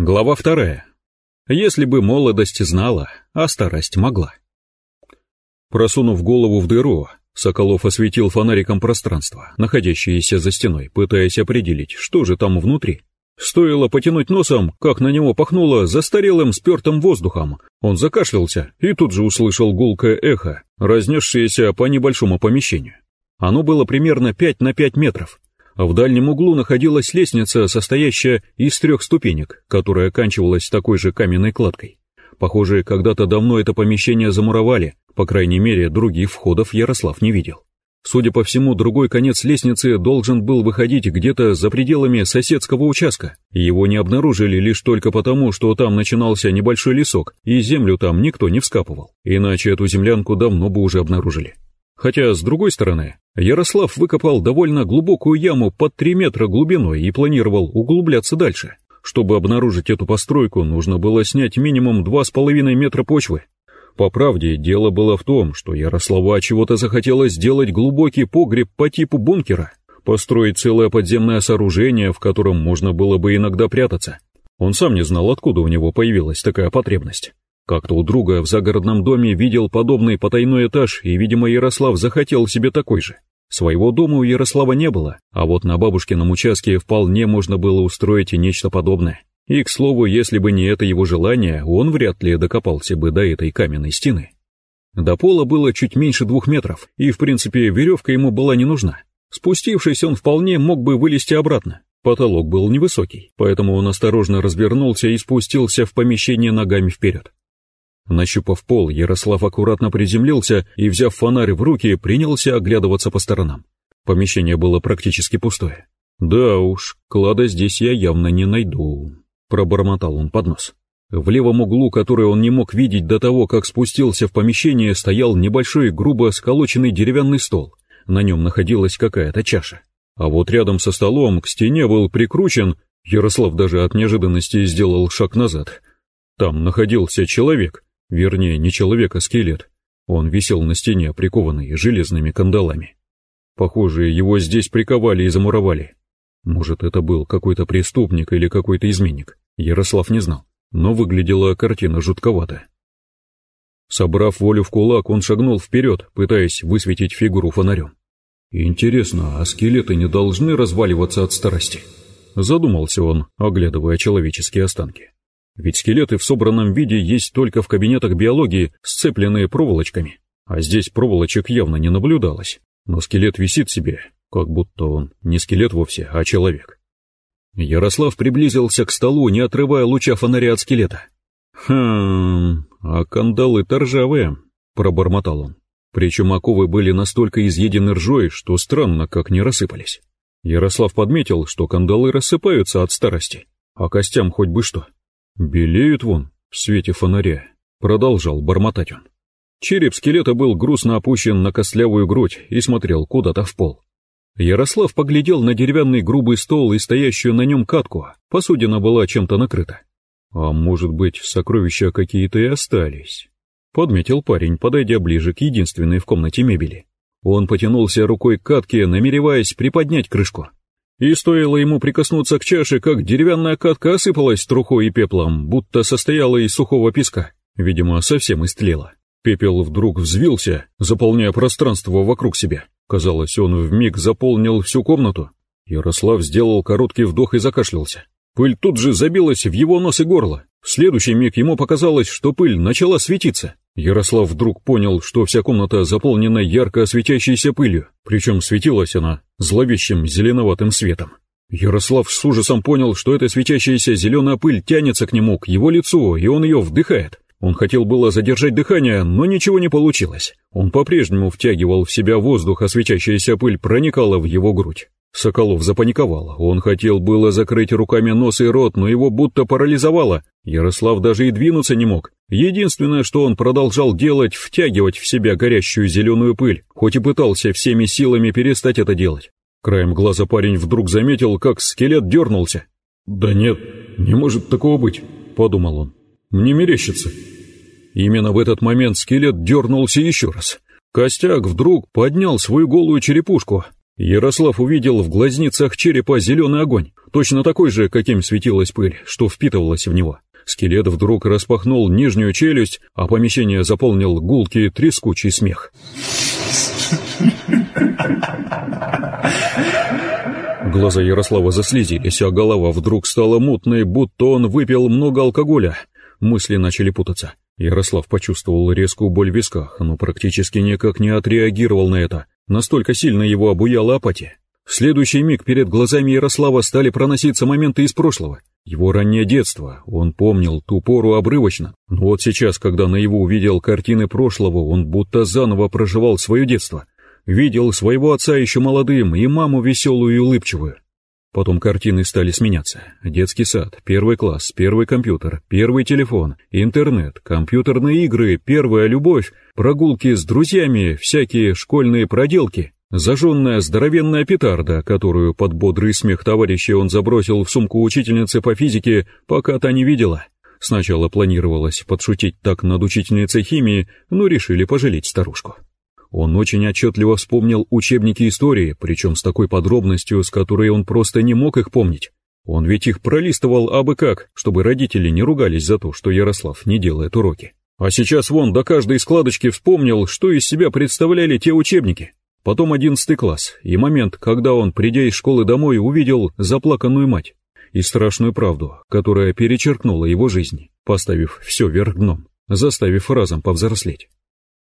Глава вторая. Если бы молодость знала, а старость могла. Просунув голову в дыру, Соколов осветил фонариком пространство, находящееся за стеной, пытаясь определить, что же там внутри. Стоило потянуть носом, как на него пахнуло застарелым спертым воздухом. Он закашлялся и тут же услышал гулкое эхо, разнесшееся по небольшому помещению. Оно было примерно 5 на 5 метров, в дальнем углу находилась лестница, состоящая из трех ступенек, которая оканчивалась такой же каменной кладкой. Похоже, когда-то давно это помещение замуровали, по крайней мере, других входов Ярослав не видел. Судя по всему, другой конец лестницы должен был выходить где-то за пределами соседского участка. Его не обнаружили лишь только потому, что там начинался небольшой лесок, и землю там никто не вскапывал, иначе эту землянку давно бы уже обнаружили. Хотя, с другой стороны, Ярослав выкопал довольно глубокую яму под 3 метра глубиной и планировал углубляться дальше. Чтобы обнаружить эту постройку, нужно было снять минимум 2,5 метра почвы. По правде, дело было в том, что Ярослава чего-то захотелось сделать глубокий погреб по типу бункера, построить целое подземное сооружение, в котором можно было бы иногда прятаться. Он сам не знал, откуда у него появилась такая потребность. Как-то у друга в загородном доме видел подобный потайной этаж, и, видимо, Ярослав захотел себе такой же. Своего дома у Ярослава не было, а вот на бабушкином участке вполне можно было устроить и нечто подобное. И, к слову, если бы не это его желание, он вряд ли докопался бы до этой каменной стены. До пола было чуть меньше двух метров, и, в принципе, веревка ему была не нужна. Спустившись, он вполне мог бы вылезти обратно. Потолок был невысокий, поэтому он осторожно развернулся и спустился в помещение ногами вперед. Нащупав пол, Ярослав аккуратно приземлился и, взяв фонарь в руки, принялся оглядываться по сторонам. Помещение было практически пустое. «Да уж, клада здесь я явно не найду», — пробормотал он под нос. В левом углу, который он не мог видеть до того, как спустился в помещение, стоял небольшой грубо сколоченный деревянный стол. На нем находилась какая-то чаша. А вот рядом со столом к стене был прикручен, Ярослав даже от неожиданности сделал шаг назад. Там находился человек, Вернее, не человек, а скелет. Он висел на стене, прикованный железными кандалами. Похоже, его здесь приковали и замуровали. Может, это был какой-то преступник или какой-то изменник. Ярослав не знал, но выглядела картина жутковато. Собрав волю в кулак, он шагнул вперед, пытаясь высветить фигуру фонарем. «Интересно, а скелеты не должны разваливаться от старости?» Задумался он, оглядывая человеческие останки. Ведь скелеты в собранном виде есть только в кабинетах биологии, сцепленные проволочками. А здесь проволочек явно не наблюдалось. Но скелет висит себе, как будто он не скелет вовсе, а человек. Ярослав приблизился к столу, не отрывая луча фонаря от скелета. «Хм, а кандалы-то ржавые», — пробормотал он. Причем оковы были настолько изъедены ржой, что странно, как не рассыпались. Ярослав подметил, что кандалы рассыпаются от старости, а костям хоть бы что. «Белеют вон, в свете фонаря», — продолжал бормотать он. Череп скелета был грустно опущен на костлявую грудь и смотрел куда-то в пол. Ярослав поглядел на деревянный грубый стол и стоящую на нем катку, посудина была чем-то накрыта. «А может быть, сокровища какие-то и остались?» — подметил парень, подойдя ближе к единственной в комнате мебели. Он потянулся рукой к катке, намереваясь приподнять крышку. И стоило ему прикоснуться к чаше, как деревянная катка осыпалась трухой и пеплом, будто состояла из сухого песка. Видимо, совсем истлела. Пепел вдруг взвился, заполняя пространство вокруг себя. Казалось, он вмиг заполнил всю комнату. Ярослав сделал короткий вдох и закашлялся. Пыль тут же забилась в его нос и горло. В следующий миг ему показалось, что пыль начала светиться. Ярослав вдруг понял, что вся комната заполнена ярко светящейся пылью, причем светилась она зловещим зеленоватым светом. Ярослав с ужасом понял, что эта светящаяся зеленая пыль тянется к нему, к его лицу, и он ее вдыхает. Он хотел было задержать дыхание, но ничего не получилось. Он по-прежнему втягивал в себя воздух, а светящаяся пыль проникала в его грудь. Соколов запаниковал. Он хотел было закрыть руками нос и рот, но его будто парализовало. Ярослав даже и двинуться не мог. Единственное, что он продолжал делать, втягивать в себя горящую зеленую пыль, хоть и пытался всеми силами перестать это делать. Краем глаза парень вдруг заметил, как скелет дернулся. «Да нет, не может такого быть», — подумал он. «Мне мерещится». Именно в этот момент скелет дернулся еще раз. Костяк вдруг поднял свою голую черепушку, Ярослав увидел в глазницах черепа зеленый огонь, точно такой же, каким светилась пыль, что впитывалась в него. Скелет вдруг распахнул нижнюю челюсть, а помещение заполнил гулкий трескучий смех. Глаза Ярослава заслезились, а голова вдруг стала мутной, будто он выпил много алкоголя. Мысли начали путаться. Ярослав почувствовал резкую боль в висках, но практически никак не отреагировал на это. Настолько сильно его обуяла апатия. В следующий миг перед глазами Ярослава стали проноситься моменты из прошлого. Его раннее детство, он помнил ту пору обрывочно, но вот сейчас, когда на его увидел картины прошлого, он будто заново проживал свое детство. Видел своего отца еще молодым и маму веселую и улыбчивую. Потом картины стали сменяться. Детский сад, первый класс, первый компьютер, первый телефон, интернет, компьютерные игры, первая любовь, прогулки с друзьями, всякие школьные проделки, зажженная здоровенная петарда, которую под бодрый смех товарища он забросил в сумку учительницы по физике, пока та не видела. Сначала планировалось подшутить так над учительницей химии, но решили пожалеть старушку. Он очень отчетливо вспомнил учебники истории, причем с такой подробностью, с которой он просто не мог их помнить. Он ведь их пролистывал абы как, чтобы родители не ругались за то, что Ярослав не делает уроки. А сейчас вон до каждой складочки вспомнил, что из себя представляли те учебники. Потом одиннадцатый класс, и момент, когда он, придя из школы домой, увидел заплаканную мать и страшную правду, которая перечеркнула его жизнь, поставив все вверх дном, заставив разом повзрослеть.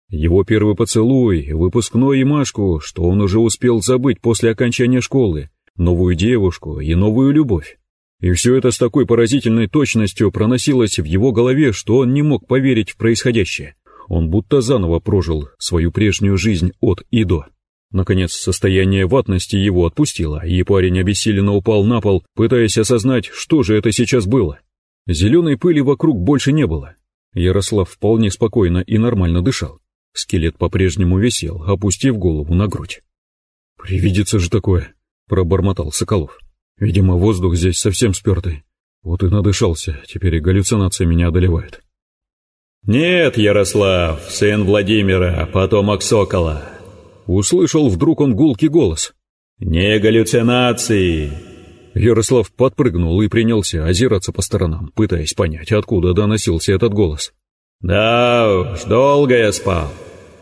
Его первый поцелуй, выпускной и Машку, что он уже успел забыть после окончания школы, новую девушку и новую любовь. И все это с такой поразительной точностью проносилось в его голове, что он не мог поверить в происходящее. Он будто заново прожил свою прежнюю жизнь от и до. Наконец, состояние ватности его отпустило, и парень обессиленно упал на пол, пытаясь осознать, что же это сейчас было. Зеленой пыли вокруг больше не было. Ярослав вполне спокойно и нормально дышал. Скелет по-прежнему висел, опустив голову на грудь. «Привидится же такое», — пробормотал Соколов. «Видимо, воздух здесь совсем спертый. Вот и надышался, теперь и галлюцинация меня одолевает». «Нет, Ярослав, сын Владимира, потомок Сокола», — услышал вдруг он гулкий голос. «Не галлюцинации». Ярослав подпрыгнул и принялся озираться по сторонам, пытаясь понять, откуда доносился этот голос. Да уж, долго я спал.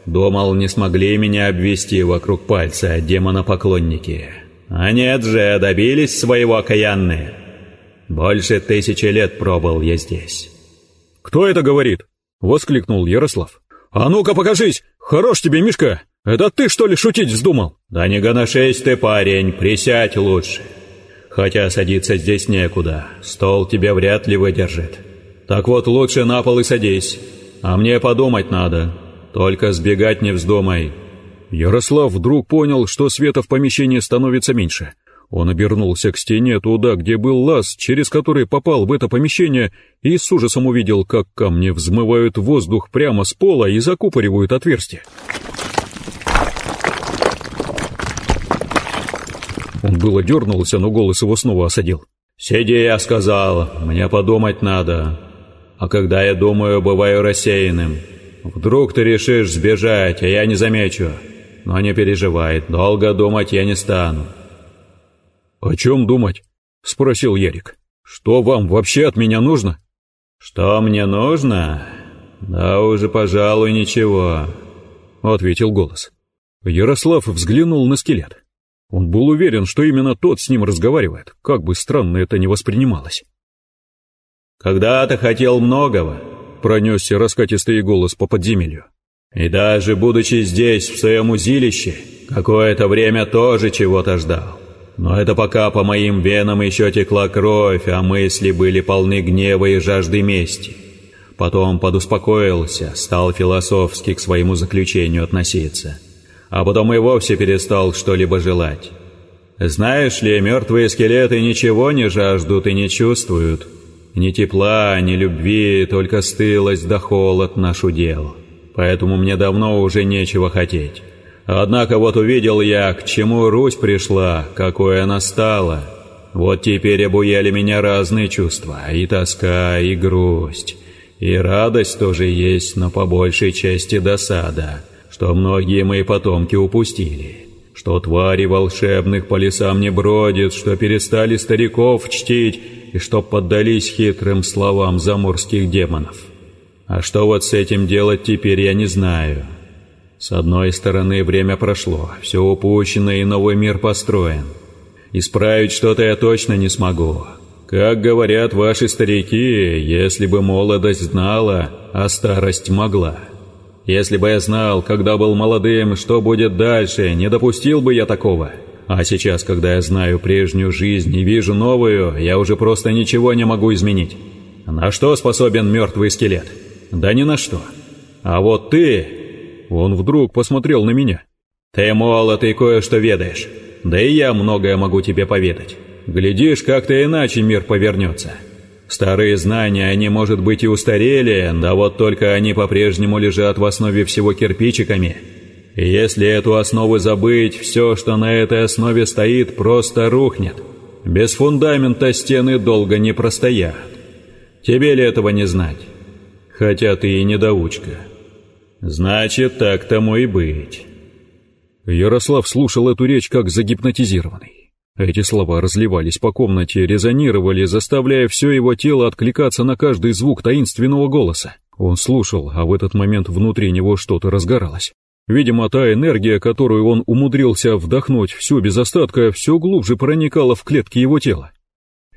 Думал, не смогли меня обвести вокруг пальца демона-поклонники. А нет же, добились своего окаянные. Больше тысячи лет пробыл я здесь. «Кто это говорит?» — воскликнул Ярослав. «А ну-ка покажись! Хорош тебе, Мишка! Это ты, что ли, шутить вздумал?» «Да не гоношись ты, парень, присядь лучше. Хотя садиться здесь некуда, стол тебя вряд ли выдержит». Так вот, лучше на пол и садись. А мне подумать надо. Только сбегать не вздумай». Ярослав вдруг понял, что света в помещении становится меньше. Он обернулся к стене туда, где был лаз, через который попал в это помещение, и с ужасом увидел, как камни взмывают воздух прямо с пола и закупоривают отверстие. Он было дернулся, но голос его снова осадил. «Сиди, я сказал, мне подумать надо а когда я думаю, бываю рассеянным. Вдруг ты решишь сбежать, а я не замечу. Но не переживай, долго думать я не стану». «О чем думать?» — спросил Ярик. «Что вам вообще от меня нужно?» «Что мне нужно? Да уже, пожалуй, ничего», — ответил голос. Ярослав взглянул на скелет. Он был уверен, что именно тот с ним разговаривает, как бы странно это ни воспринималось. Когда-то хотел многого, пронесся раскатистый голос по подземелью. И даже будучи здесь, в своем узилище, какое-то время тоже чего-то ждал. Но это пока по моим венам еще текла кровь, а мысли были полны гнева и жажды мести. Потом подуспокоился, стал философски к своему заключению относиться. А потом и вовсе перестал что-либо желать. Знаешь ли, мертвые скелеты ничего не жаждут и не чувствуют, ни тепла, ни любви, только стылость да холод нашу дел. Поэтому мне давно уже нечего хотеть. Однако вот увидел я, к чему Русь пришла, какой она стала. Вот теперь обуяли меня разные чувства, и тоска, и грусть. И радость тоже есть, но по большей части досада, что многие мои потомки упустили. что твари волшебных по лесам не бродят, что перестали стариков чтить и что поддались хитрым словам заморских демонов. А что вот с этим делать теперь, я не знаю. С одной стороны, время прошло, все упущено и новый мир построен. Исправить что-то я точно не смогу. Как говорят ваши старики, если бы молодость знала, а старость могла. Если бы я знал, когда был молодым, что будет дальше, не допустил бы я такого. А сейчас, когда я знаю прежнюю жизнь и вижу новую, я уже просто ничего не могу изменить. На что способен мертвый скелет? Да ни на что. А вот ты... Он вдруг посмотрел на меня. Ты молод и кое-что ведаешь. Да и я многое могу тебе поведать. Глядишь, как-то иначе мир повернется. Старые знания, они, может быть, и устарели, да вот только они по-прежнему лежат в основе всего кирпичиками. И если эту основу забыть, все, что на этой основе стоит, просто рухнет. Без фундамента стены долго не простоят. Тебе ли этого не знать? Хотя ты и недоучка. Значит, так тому и быть. Ярослав слушал эту речь как загипнотизированный. Эти слова разливались по комнате, резонировали, заставляя все его тело откликаться на каждый звук таинственного голоса. Он слушал, а в этот момент внутри него что-то разгоралось. Видимо, та энергия, которую он умудрился вдохнуть все без остатка, все глубже проникала в клетки его тела.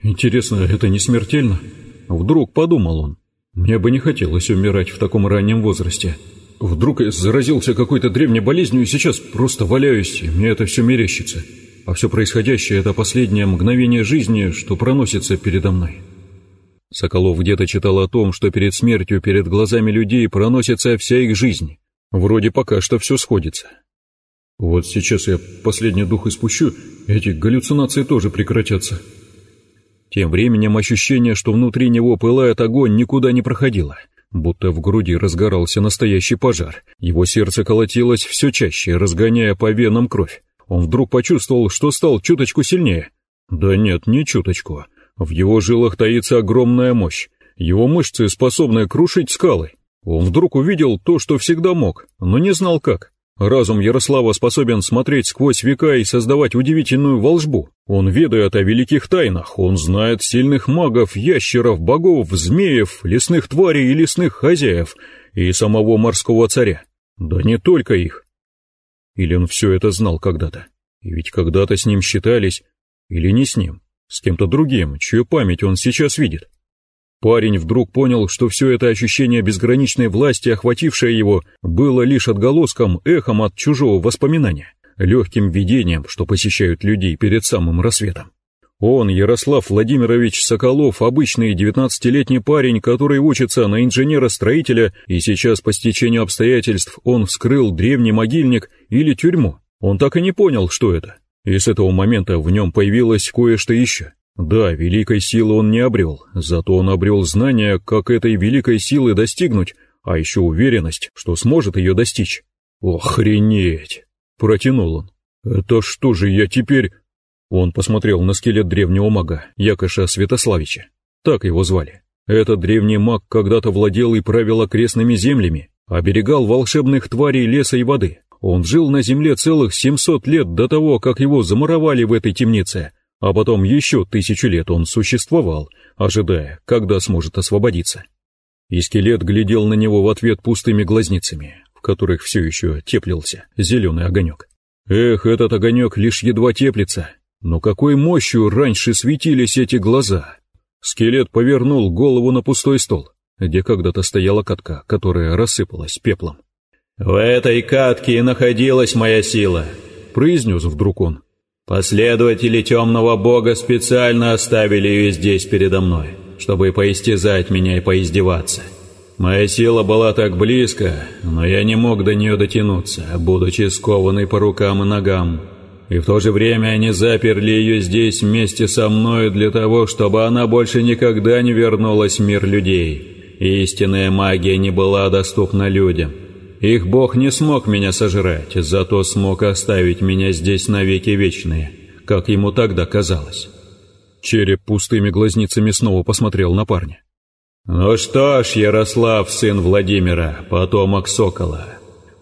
«Интересно, это не смертельно?» Вдруг подумал он. «Мне бы не хотелось умирать в таком раннем возрасте. Вдруг я заразился какой-то древней болезнью и сейчас просто валяюсь, и мне это все мерещится» а все происходящее — это последнее мгновение жизни, что проносится передо мной. Соколов где-то читал о том, что перед смертью перед глазами людей проносится вся их жизнь. Вроде пока что все сходится. Вот сейчас я последний дух испущу, эти галлюцинации тоже прекратятся. Тем временем ощущение, что внутри него пылает огонь, никуда не проходило. Будто в груди разгорался настоящий пожар. Его сердце колотилось все чаще, разгоняя по венам кровь. Он вдруг почувствовал, что стал чуточку сильнее. Да нет, не чуточку. В его жилах таится огромная мощь. Его мышцы способны крушить скалы. Он вдруг увидел то, что всегда мог, но не знал как. Разум Ярослава способен смотреть сквозь века и создавать удивительную волжбу. Он ведает о великих тайнах, он знает сильных магов, ящеров, богов, змеев, лесных тварей и лесных хозяев, и самого морского царя. Да не только их. Или он все это знал когда-то? И ведь когда-то с ним считались, или не с ним, с кем-то другим, чью память он сейчас видит. Парень вдруг понял, что все это ощущение безграничной власти, охватившее его, было лишь отголоском, эхом от чужого воспоминания, легким видением, что посещают людей перед самым рассветом. Он, Ярослав Владимирович Соколов, обычный девятнадцатилетний парень, который учится на инженера-строителя, и сейчас по стечению обстоятельств он вскрыл древний могильник или тюрьму. Он так и не понял, что это. И с этого момента в нем появилось кое-что еще. Да, великой силы он не обрел, зато он обрел знание, как этой великой силы достигнуть, а еще уверенность, что сможет ее достичь. «Охренеть!» — протянул он. «Это что же я теперь...» Он посмотрел на скелет древнего мага, Якоша Святославича. Так его звали. Этот древний маг когда-то владел и правил окрестными землями, оберегал волшебных тварей леса и воды. Он жил на земле целых 700 лет до того, как его замуровали в этой темнице, а потом еще тысячу лет он существовал, ожидая, когда сможет освободиться. И скелет глядел на него в ответ пустыми глазницами, в которых все еще теплился зеленый огонек. Эх, этот огонек лишь едва теплится, но какой мощью раньше светились эти глаза! Скелет повернул голову на пустой стол, где когда-то стояла катка, которая рассыпалась пеплом. «В этой катке находилась моя сила», — произнес вдруг он. «Последователи темного бога специально оставили ее здесь передо мной, чтобы поистязать меня и поиздеваться. Моя сила была так близко, но я не мог до нее дотянуться, будучи скованный по рукам и ногам и в то же время они заперли ее здесь вместе со мной для того, чтобы она больше никогда не вернулась в мир людей. Истинная магия не была доступна людям. Их бог не смог меня сожрать, зато смог оставить меня здесь навеки вечные, как ему тогда казалось. Череп пустыми глазницами снова посмотрел на парня. «Ну что ж, Ярослав, сын Владимира, потомок Сокола,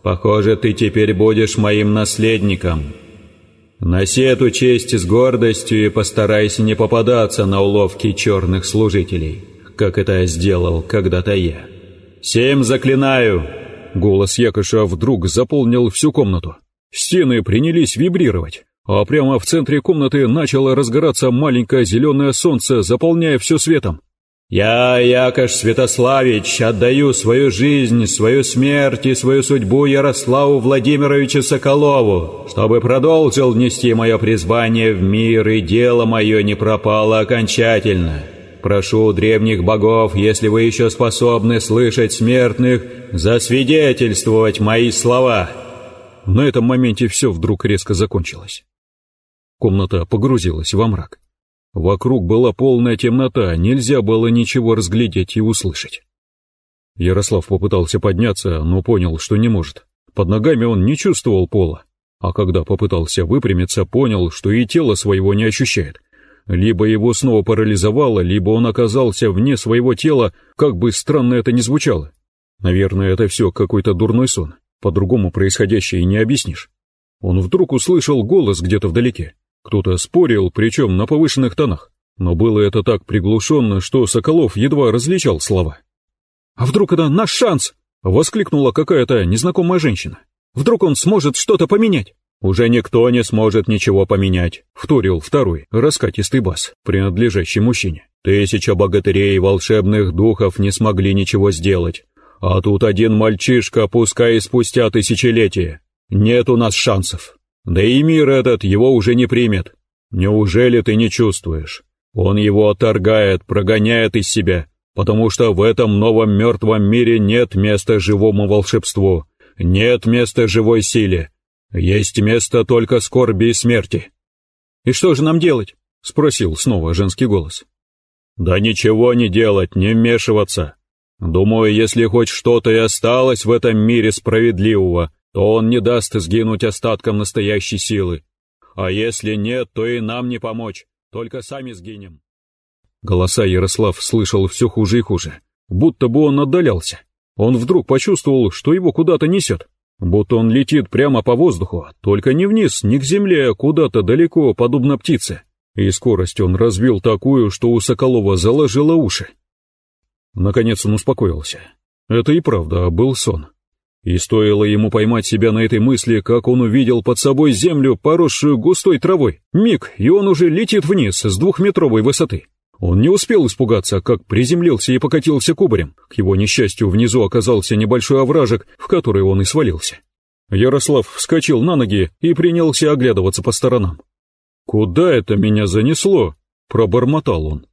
похоже, ты теперь будешь моим наследником». Носи эту честь с гордостью и постарайся не попадаться на уловки черных служителей, как это сделал когда-то я. Семь заклинаю!» Голос Якоша вдруг заполнил всю комнату. Стены принялись вибрировать, а прямо в центре комнаты начало разгораться маленькое зеленое солнце, заполняя все светом. «Я, Якош Святославич, отдаю свою жизнь, свою смерть и свою судьбу Ярославу Владимировичу Соколову, чтобы продолжил нести мое призвание в мир и дело мое не пропало окончательно. Прошу древних богов, если вы еще способны слышать смертных, засвидетельствовать мои слова». На этом моменте все вдруг резко закончилось. Комната погрузилась во мрак. Вокруг была полная темнота, нельзя было ничего разглядеть и услышать. Ярослав попытался подняться, но понял, что не может. Под ногами он не чувствовал пола, а когда попытался выпрямиться, понял, что и тело своего не ощущает. Либо его снова парализовало, либо он оказался вне своего тела, как бы странно это ни звучало. Наверное, это все какой-то дурной сон, по-другому происходящее не объяснишь. Он вдруг услышал голос где-то вдалеке. Кто-то спорил, причем на повышенных тонах, но было это так приглушенно, что Соколов едва различал слова. «А вдруг это наш шанс?» — воскликнула какая-то незнакомая женщина. «Вдруг он сможет что-то поменять?» «Уже никто не сможет ничего поменять», — вторил второй, раскатистый бас, принадлежащий мужчине. «Тысяча богатырей и волшебных духов не смогли ничего сделать. А тут один мальчишка, пускай спустя тысячелетия. Нет у нас шансов». Да и мир этот его уже не примет. Неужели ты не чувствуешь? Он его отторгает, прогоняет из себя, потому что в этом новом мертвом мире нет места живому волшебству, нет места живой силе, есть место только скорби и смерти. «И что же нам делать?» — спросил снова женский голос. «Да ничего не делать, не вмешиваться. Думаю, если хоть что-то и осталось в этом мире справедливого, то он не даст сгинуть остаткам настоящей силы. А если нет, то и нам не помочь, только сами сгинем. Голоса Ярослав слышал все хуже и хуже, будто бы он отдалялся. Он вдруг почувствовал, что его куда-то несет, будто он летит прямо по воздуху, только не вниз, не к земле, а куда-то далеко, подобно птице. И скорость он развил такую, что у Соколова заложило уши. Наконец он успокоился. Это и правда был сон. И стоило ему поймать себя на этой мысли, как он увидел под собой землю, поросшую густой травой. Миг, и он уже летит вниз с двухметровой высоты. Он не успел испугаться, как приземлился и покатился кубарем. К его несчастью, внизу оказался небольшой овражек, в который он и свалился. Ярослав вскочил на ноги и принялся оглядываться по сторонам. «Куда это меня занесло?» — пробормотал он.